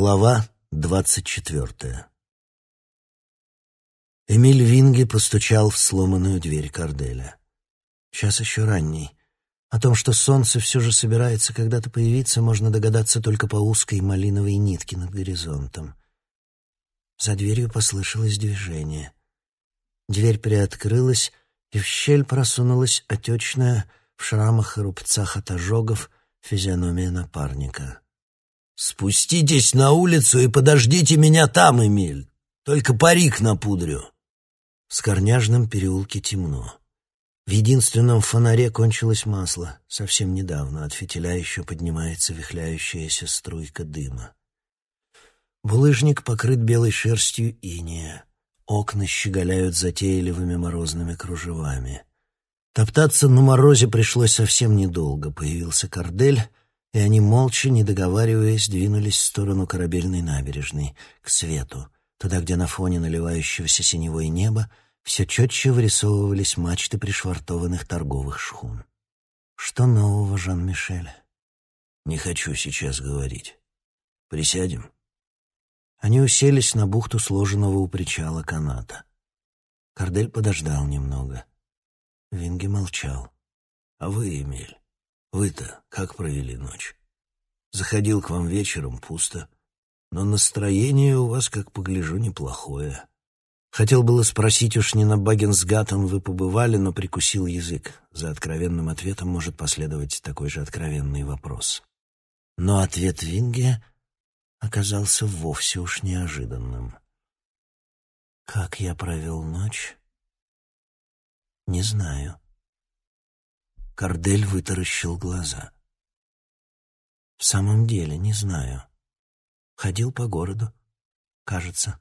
Глава двадцать четвертая Эмиль Винге постучал в сломанную дверь Корделя. Час еще ранний. О том, что солнце все же собирается когда-то появиться, можно догадаться только по узкой малиновой нитке над горизонтом. За дверью послышалось движение. Дверь приоткрылась, и в щель просунулась отечная в шрамах и рубцах от ожогов физиономия напарника. «Спуститесь на улицу и подождите меня там, Эмиль. Только парик напудрю». В Скорняжном переулке темно. В единственном фонаре кончилось масло. Совсем недавно от фитиля еще поднимается вихляющаяся струйка дыма. Булыжник покрыт белой шерстью иния. Окна щеголяют затейливыми морозными кружевами. Топтаться на морозе пришлось совсем недолго. Появился кордель, и они молча, не договариваясь, двинулись в сторону корабельной набережной, к свету, туда, где на фоне наливающегося синевой неба все четче вырисовывались мачты пришвартованных торговых шхун. «Что нового, Жан-Мишель?» «Не хочу сейчас говорить. Присядем?» Они уселись на бухту сложенного у причала каната. Кардель подождал немного. Винги молчал. «А вы, Эмиль, вы-то как провели ночь? Заходил к вам вечером, пусто, но настроение у вас, как погляжу, неплохое. Хотел было спросить, уж не на Багенсгаттен вы побывали, но прикусил язык. За откровенным ответом может последовать такой же откровенный вопрос. Но ответ Винге оказался вовсе уж неожиданным. «Как я провел ночь?» «Не знаю». Кордель вытаращил глаза. «В самом деле, не знаю. Ходил по городу, кажется».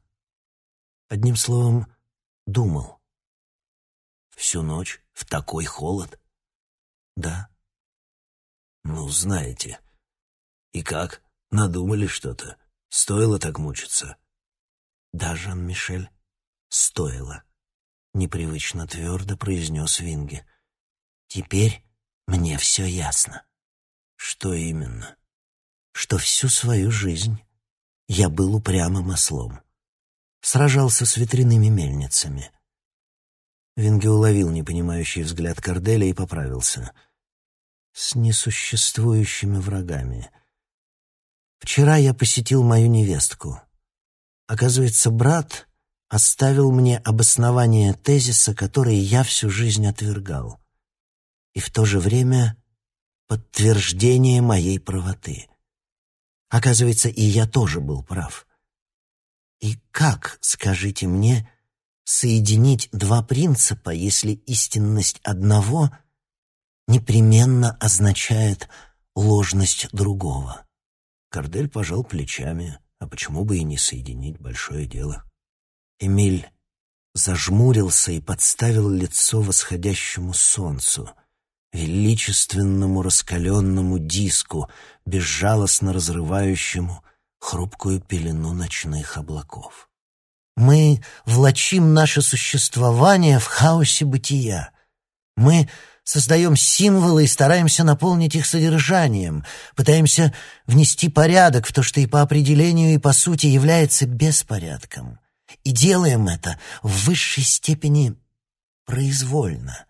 Одним словом, думал. Всю ночь в такой холод? Да. Ну, знаете. И как? Надумали что-то? Стоило так мучиться? Да, Жан-Мишель, стоило. Непривычно твердо произнес Винге. Теперь мне все ясно. Что именно? Что всю свою жизнь я был упрямым ослом сражался с ветряными мельницами. Винге уловил непонимающий взгляд Корделя и поправился. «С несуществующими врагами. Вчера я посетил мою невестку. Оказывается, брат оставил мне обоснование тезиса, который я всю жизнь отвергал, и в то же время подтверждение моей правоты. Оказывается, и я тоже был прав. И как, скажите мне, соединить два принципа, если истинность одного непременно означает ложность другого? Кардель пожал плечами, а почему бы и не соединить большое дело? Эмиль зажмурился и подставил лицо восходящему солнцу, величественному раскаленному диску, безжалостно разрывающему хрупкую пелену ночных облаков. Мы влачим наше существование в хаосе бытия. Мы создаем символы и стараемся наполнить их содержанием, пытаемся внести порядок в то, что и по определению, и по сути является беспорядком. И делаем это в высшей степени произвольно.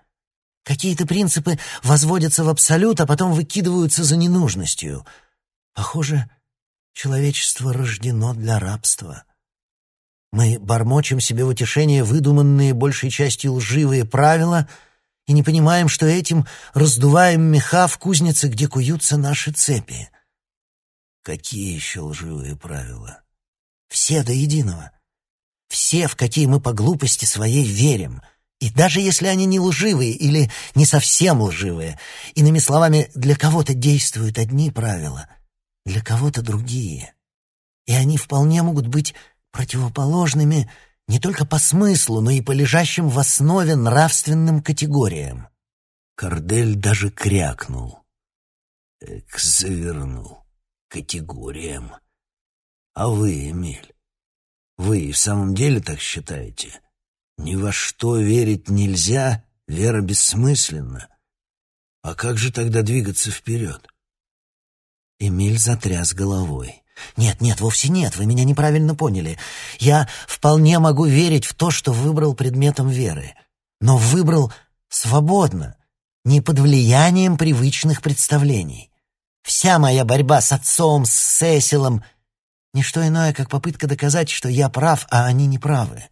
Какие-то принципы возводятся в абсолют, а потом выкидываются за ненужностью. Похоже, Человечество рождено для рабства. Мы бормочем себе в утешение выдуманные большей частью лживые правила и не понимаем, что этим раздуваем меха в кузнице, где куются наши цепи. Какие еще лживые правила? Все до единого. Все, в какие мы по глупости своей верим. И даже если они не лживые или не совсем лживые, иными словами, для кого-то действуют одни правила — для кого-то другие. И они вполне могут быть противоположными не только по смыслу, но и по лежащим в основе нравственным категориям. Кордель даже крякнул. Эк, завернул. Категориям. А вы, Эмиль, вы в самом деле так считаете? Ни во что верить нельзя, вера бессмысленна. А как же тогда двигаться вперед? Эмиль затряс головой. Нет, нет, вовсе нет, вы меня неправильно поняли. Я вполне могу верить в то, что выбрал предметом веры. Но выбрал свободно, не под влиянием привычных представлений. Вся моя борьба с отцом, с Сесилом — ничто иное, как попытка доказать, что я прав, а они не правы.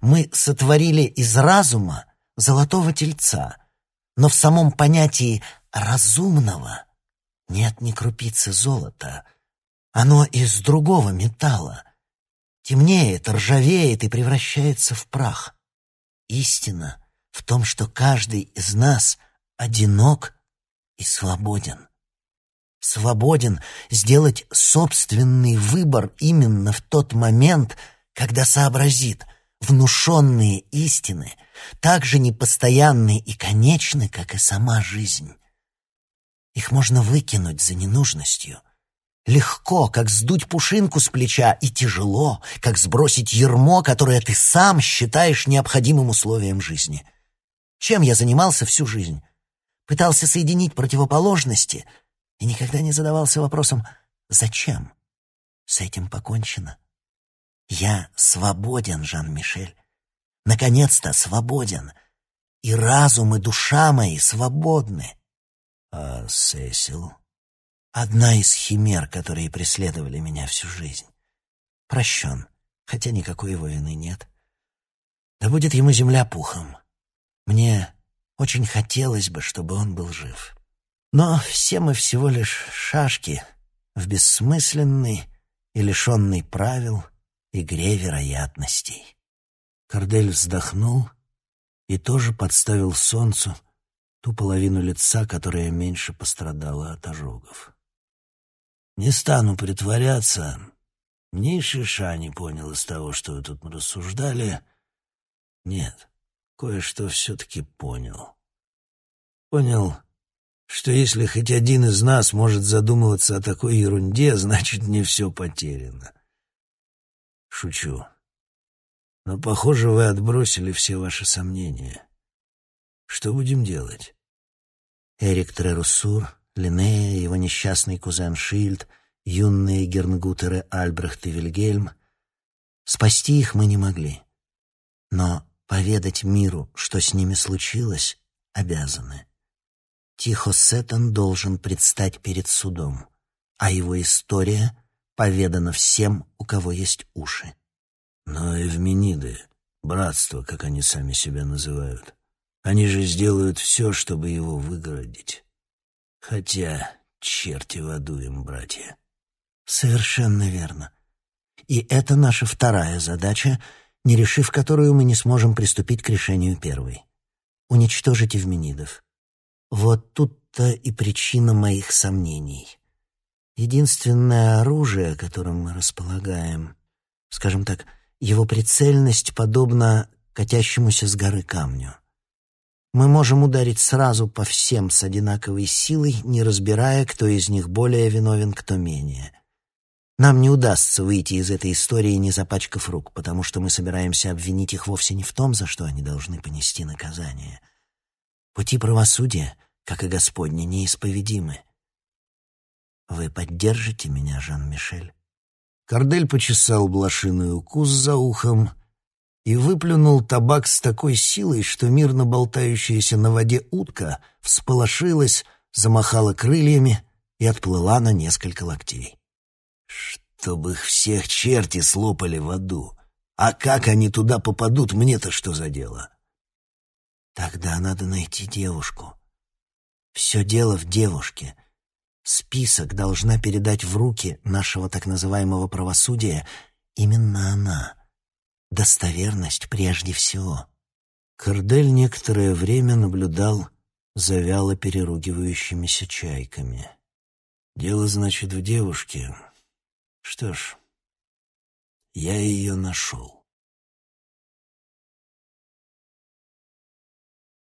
Мы сотворили из разума золотого тельца, но в самом понятии «разумного» нет ни крупицы золота. Оно из другого металла. Темнеет, ржавеет и превращается в прах. Истина в том, что каждый из нас одинок и свободен свободен сделать собственный выбор именно в тот момент, когда сообразит, внушенные истины так же непостоянны и конечны, как и сама жизнь. Их можно выкинуть за ненужностью. Легко, как сдуть пушинку с плеча, и тяжело, как сбросить ермо, которое ты сам считаешь необходимым условием жизни. Чем я занимался всю жизнь? Пытался соединить противоположности — и никогда не задавался вопросом «Зачем?» С этим покончено. Я свободен, Жан-Мишель. Наконец-то свободен. И разум, и душа мои свободны. А Сесил? Одна из химер, которые преследовали меня всю жизнь. Прощен, хотя никакой вины нет. Да будет ему земля пухом. Мне очень хотелось бы, чтобы он был жив. Но все мы всего лишь шашки в бессмысленной и лишенной правил игре вероятностей. Кордель вздохнул и тоже подставил солнцу ту половину лица, которая меньше пострадала от ожогов. «Не стану притворяться. Ни шиша не понял из того, что вы тут рассуждали. Нет, кое-что все-таки понял. Понял, что если хоть один из нас может задумываться о такой ерунде, значит, не все потеряно. Шучу. Но, похоже, вы отбросили все ваши сомнения. Что будем делать? Эрик Треруссур, Линнея, его несчастный кузен Шильд, юные Гернгутеры Альбрехт и Вильгельм. Спасти их мы не могли. Но поведать миру, что с ними случилось, обязаны. Тихо Сеттон должен предстать перед судом, а его история поведана всем, у кого есть уши. Но Эвмениды, братство, как они сами себя называют, они же сделают все, чтобы его выгородить. Хотя черти в аду им, братья. Совершенно верно. И это наша вторая задача, не решив которую мы не сможем приступить к решению первой. Уничтожить Эвменидов. Вот тут-то и причина моих сомнений. Единственное оружие, которым мы располагаем, скажем так, его прицельность подобна катящемуся с горы камню. Мы можем ударить сразу по всем с одинаковой силой, не разбирая, кто из них более виновен, кто менее. Нам не удастся выйти из этой истории, не запачкав рук, потому что мы собираемся обвинить их вовсе не в том, за что они должны понести наказание — Пути правосудия, как и Господни, неисповедимы. Вы поддержите меня, Жан-Мишель?» Кордель почесал блошиный укус за ухом и выплюнул табак с такой силой, что мирно болтающаяся на воде утка всполошилась, замахала крыльями и отплыла на несколько локтей. «Чтобы их всех черти слопали в аду! А как они туда попадут, мне-то что за дело?» Тогда надо найти девушку. Все дело в девушке. Список должна передать в руки нашего так называемого правосудия именно она. Достоверность прежде всего. Кордель некоторое время наблюдал за вяло переругивающимися чайками. Дело, значит, в девушке. Что ж, я ее нашел.